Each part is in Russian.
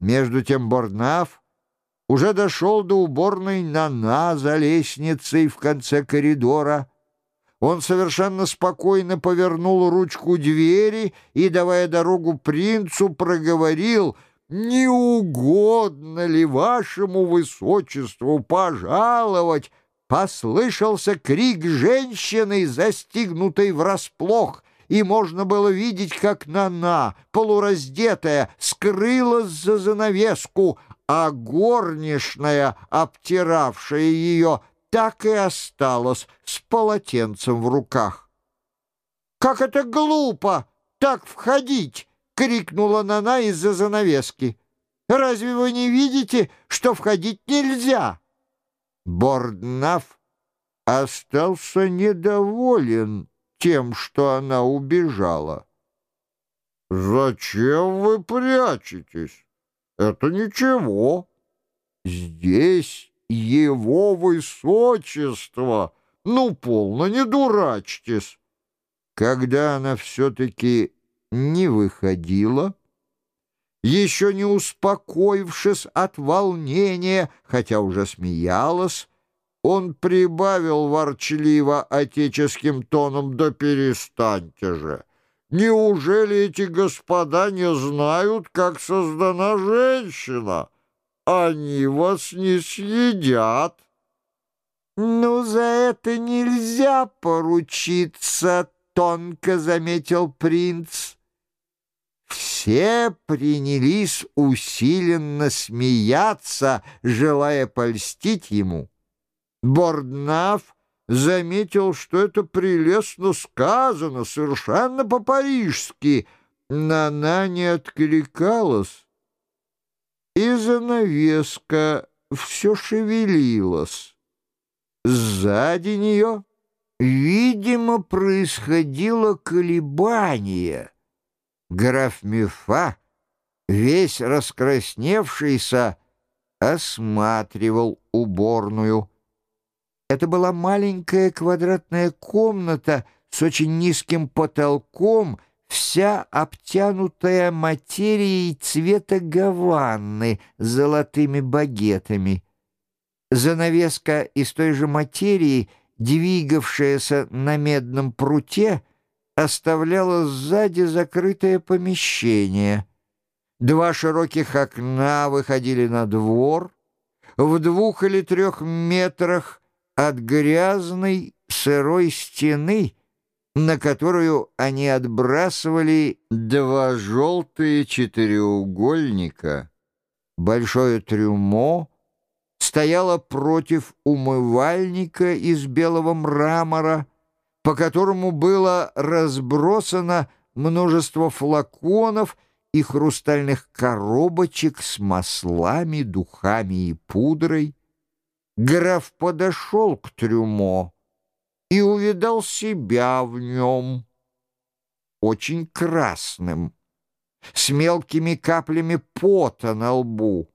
Между тем Борнаф уже дошел до уборной Нана за лестницей в конце коридора. Он совершенно спокойно повернул ручку двери и, давая дорогу принцу, проговорил «Не угодно ли вашему высочеству пожаловать?» Послышался крик женщины, застигнутой врасплох, и можно было видеть, как Нана, полураздетая, скрылась за занавеску, а горничная, обтиравшая ее, так и осталась с полотенцем в руках. «Как это глупо так входить!» — крикнула Нана из-за занавески. «Разве вы не видите, что входить нельзя?» Борднаф остался недоволен тем, что она убежала. «Зачем вы прячетесь?» Это ничего. Здесь его высочество. Ну, полно, не дурачьтесь. Когда она все-таки не выходила, еще не успокоившись от волнения, хотя уже смеялась, он прибавил ворчливо отеческим тоном «Да перестаньте же!» Неужели эти господа не знают, как создана женщина? Они вас не съедят. Ну, за это нельзя поручиться, тонко заметил принц. Все принялись усиленно смеяться, желая польстить ему. Борднаф заметил, что это прелестно сказано, совершенно по-парижски, но она не откликалась, и занавеска все шевелилась. Сзади нее, видимо, происходило колебание. Граф Мефа, весь раскрасневшийся, осматривал уборную. Это была маленькая квадратная комната с очень низким потолком, вся обтянутая материей цвета гаванны с золотыми багетами. Занавеска из той же материи, двигавшаяся на медном пруте, оставляла сзади закрытое помещение. Два широких окна выходили на двор. В двух или трех метрах от грязной сырой стены, на которую они отбрасывали два желтые четыреугольника. Большое трюмо стояло против умывальника из белого мрамора, по которому было разбросано множество флаконов и хрустальных коробочек с маслами, духами и пудрой. Граф подошел к трюмо и увидал себя в нем, очень красным, с мелкими каплями пота на лбу.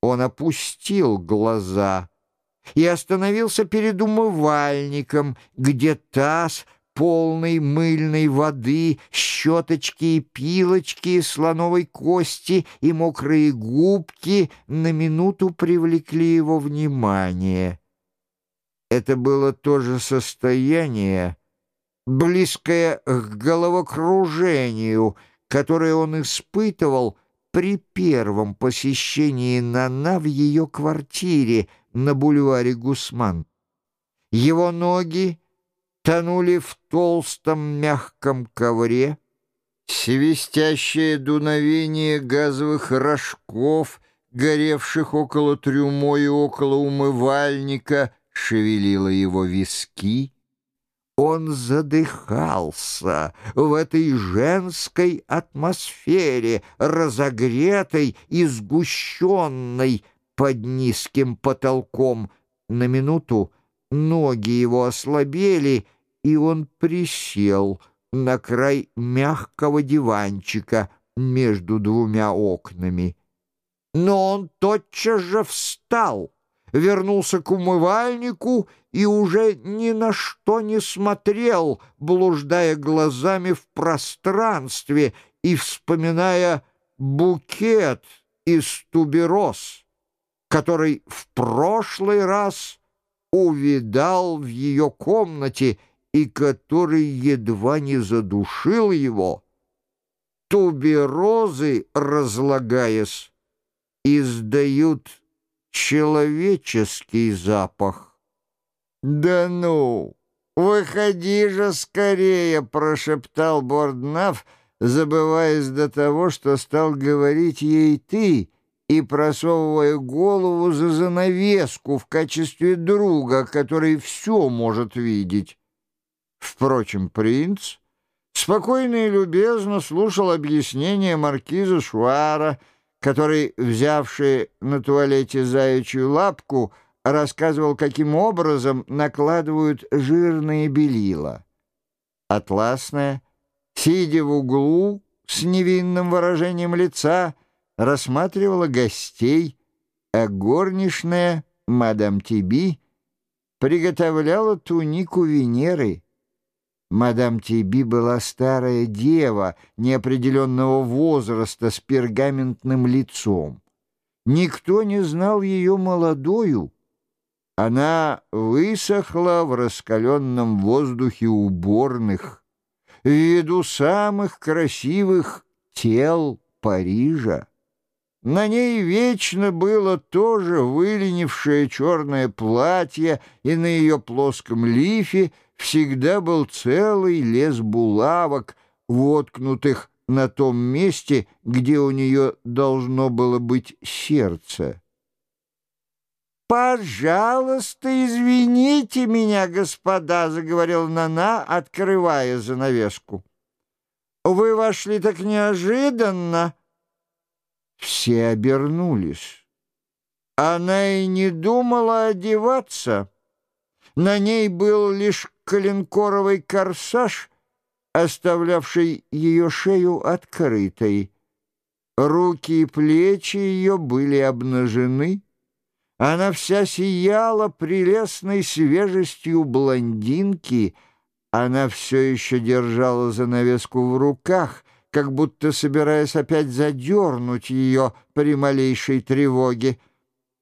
Он опустил глаза и остановился перед умывальником, где таз — полной мыльной воды, щеточки и пилочки, слоновой кости и мокрые губки на минуту привлекли его внимание. Это было то же состояние, близкое к головокружению, которое он испытывал при первом посещении Нана в ее квартире на бульваре Гусман. Его ноги тонули в толстом мягком ковре, свистящее дуновение газовых рожков, горевших около трюмо и около умывальника, шевелило его виски. Он задыхался в этой женской атмосфере, разогретой и сгущенной под низким потолком. На минуту ноги его ослабели — и он присел на край мягкого диванчика между двумя окнами. Но он тотчас же встал, вернулся к умывальнику и уже ни на что не смотрел, блуждая глазами в пространстве и вспоминая букет из тубероз, который в прошлый раз увидал в ее комнате и который едва не задушил его. Туберозы, разлагаясь, издают человеческий запах. «Да ну, выходи же скорее!» — прошептал Борднаф, забываясь до того, что стал говорить ей «ты», и просовывая голову за занавеску в качестве друга, который все может видеть. Впрочем, принц спокойно и любезно слушал объяснение маркиза Шуара, который, взявший на туалете заячью лапку, рассказывал, каким образом накладывают жирные белила. Атласная, сидя в углу с невинным выражением лица, рассматривала гостей, а горничная, мадам Тиби, приготовляла тунику Венеры. Мадам Тиби была старая дева неопределенного возраста с пергаментным лицом. Никто не знал ее молодою. Она высохла в раскаленном воздухе уборных, в виду самых красивых тел Парижа. На ней вечно было тоже выленившее черное платье, и на ее плоском лифе всегда был целый лес булавок, воткнутых на том месте, где у нее должно было быть сердце. «Пожалуйста, извините меня, господа», — заговорила Нана, открывая занавеску. «Вы вошли так неожиданно». Все обернулись. Она и не думала одеваться. На ней был лишь коленкоровый корсаж, оставлявший ее шею открытой. Руки и плечи ее были обнажены. Она вся сияла прелестной свежестью блондинки. Она все еще держала занавеску в руках, как будто собираясь опять задернуть ее при малейшей тревоге.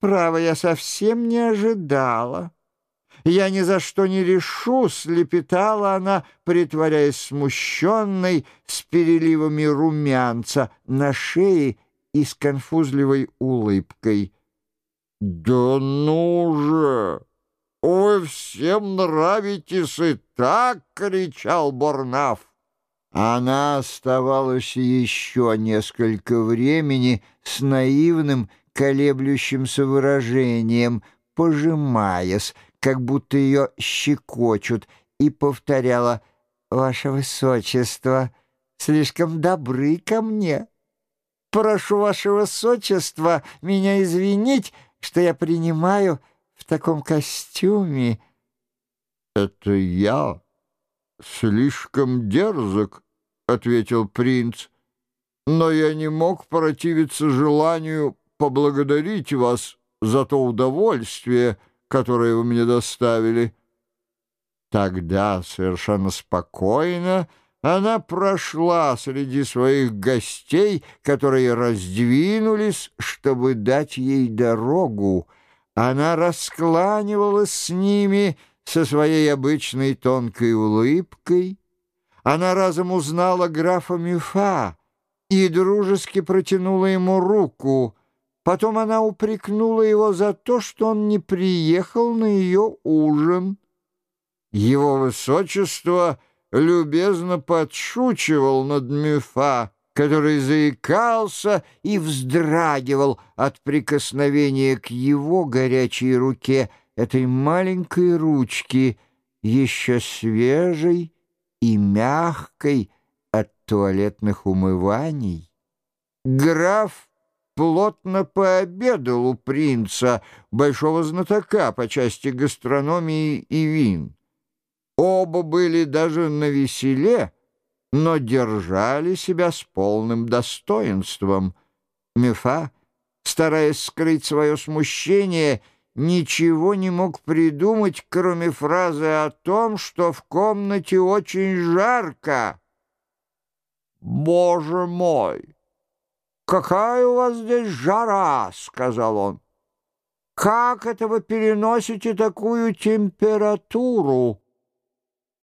«Право, я совсем не ожидала». «Я ни за что не решусь», — лепетала она, притворяясь смущенной, с переливами румянца на шее и с конфузливой улыбкой. «Да ну же! Вы всем нравитесь и так!» — кричал Борнаф. Она оставалась еще несколько времени с наивным, колеблющимся выражением, пожимаясь, как будто ее щекочут, и повторяла «Ваше Высочество, слишком добры ко мне. Прошу Ваше Высочество меня извинить, что я принимаю в таком костюме». «Это я слишком дерзок», — ответил принц, «но я не мог противиться желанию поблагодарить вас за то удовольствие, которое вы мне доставили». Тогда совершенно спокойно она прошла среди своих гостей, которые раздвинулись, чтобы дать ей дорогу. Она раскланивалась с ними со своей обычной тонкой улыбкой. Она разом узнала графа Мюфа и дружески протянула ему руку. Потом она упрекнула его за то, что он не приехал на ее ужин. Его высочество — любезно подшучивал над Мюфа, который заикался и вздрагивал от прикосновения к его горячей руке этой маленькой ручки, еще свежей и мягкой от туалетных умываний. Граф плотно пообедал у принца, большого знатока по части гастрономии и вин. Оба были даже на веселе, но держали себя с полным достоинством. Мефа, стараясь скрыть свое смущение, ничего не мог придумать, кроме фразы о том, что в комнате очень жарко. «Боже мой! «Какая у вас здесь жара!» — сказал он. «Как это вы переносите такую температуру?»